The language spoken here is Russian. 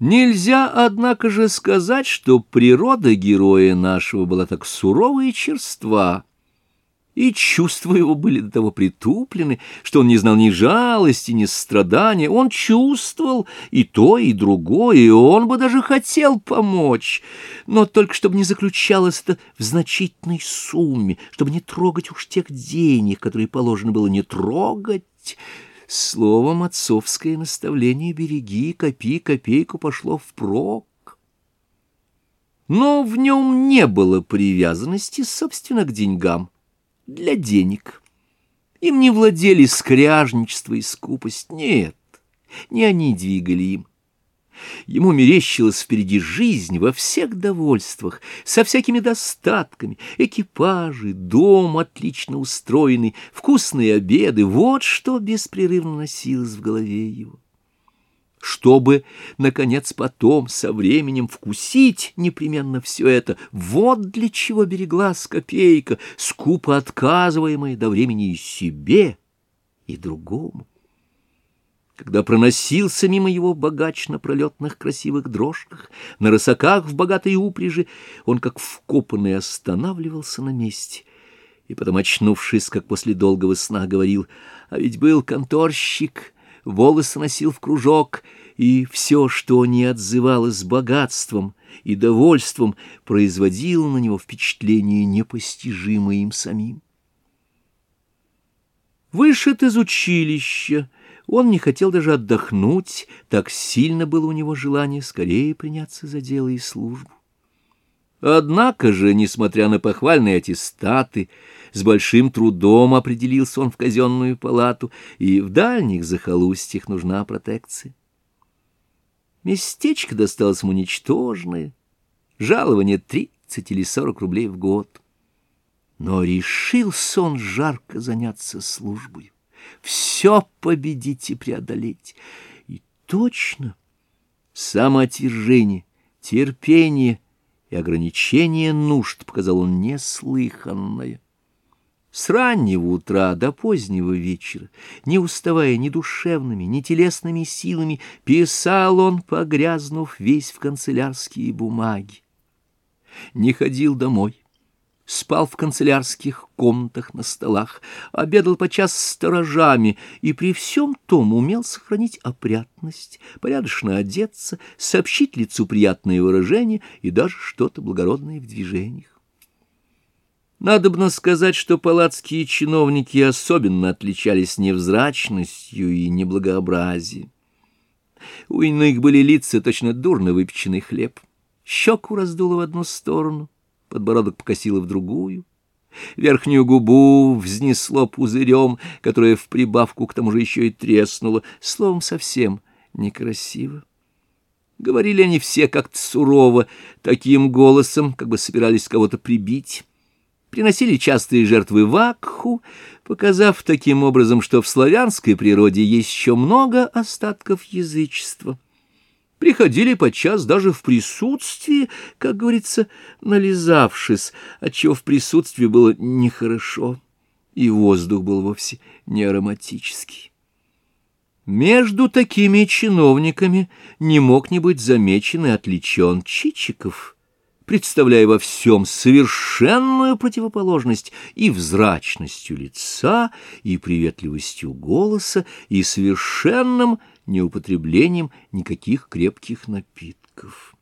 Нельзя, однако же, сказать, что природа героя нашего была так сурова и черства, и чувства его были до того притуплены, что он не знал ни жалости, ни страдания. Он чувствовал и то, и другое, и он бы даже хотел помочь, но только чтобы не заключалось это в значительной сумме, чтобы не трогать уж тех денег, которые положено было не трогать. Словом, отцовское наставление «береги, копи копейку» пошло впрок. Но в нем не было привязанности, собственно, к деньгам для денег. Им не владели скряжничество и скупость, нет, не они двигали им. Ему мерещилась впереди жизнь во всех довольствах, со всякими достатками, экипажи, дом отлично устроенный, вкусные обеды — вот что беспрерывно носилось в голове его чтобы, наконец, потом со временем вкусить непременно все это. Вот для чего береглась копейка, скупо отказываемая до времени и себе, и другому. Когда проносился мимо его богач на пролетных красивых дрожках, на рысаках в богатой упряжи, он, как вкопанный, останавливался на месте — и потом, очнувшись, как после долгого сна, говорил, «А ведь был конторщик, волосы носил в кружок, и все, что не отзывалось богатством и довольством, производило на него впечатление, непостижимое им самим. Вышед из училища, он не хотел даже отдохнуть, так сильно было у него желание скорее приняться за дело и службу. Однако же, несмотря на похвальные аттестаты, с большим трудом определился он в казенную палату, и в дальних захолустьях нужна протекция. Местечко досталось ему ничтожное, жалование тридцать или сорок рублей в год. Но решился он жарко заняться службой, все победить и преодолеть. И точно самоотвержение, терпение и ограничение нужд показал он неслыханное. С раннего утра до позднего вечера, не уставая ни душевными, ни телесными силами, писал он, погрязнув весь в канцелярские бумаги. Не ходил домой, спал в канцелярских комнатах на столах, обедал подчас с сторожами и при всем том умел сохранить опрятность, порядочно одеться, сообщить лицу приятные выражения и даже что-то благородное в движениях. Надобно сказать, что палатские чиновники особенно отличались невзрачностью и неблагообразием. У иных были лица точно дурно выпеченный хлеб. Щеку раздуло в одну сторону, подбородок покосило в другую. Верхнюю губу взнесло пузырем, которое в прибавку к тому же еще и треснуло. Словом, совсем некрасиво. Говорили они все как-то сурово, таким голосом, как бы собирались кого-то прибить приносили частые жертвы вакху, показав таким образом, что в славянской природе есть еще много остатков язычества. Приходили подчас даже в присутствии, как говорится, нализавшись, отчего в присутствии было нехорошо, и воздух был вовсе не ароматический. Между такими чиновниками не мог не быть замечен и отличен Чичиков — представляя во всем совершенную противоположность и взрачностью лица, и приветливостью голоса, и совершенным неупотреблением никаких крепких напитков.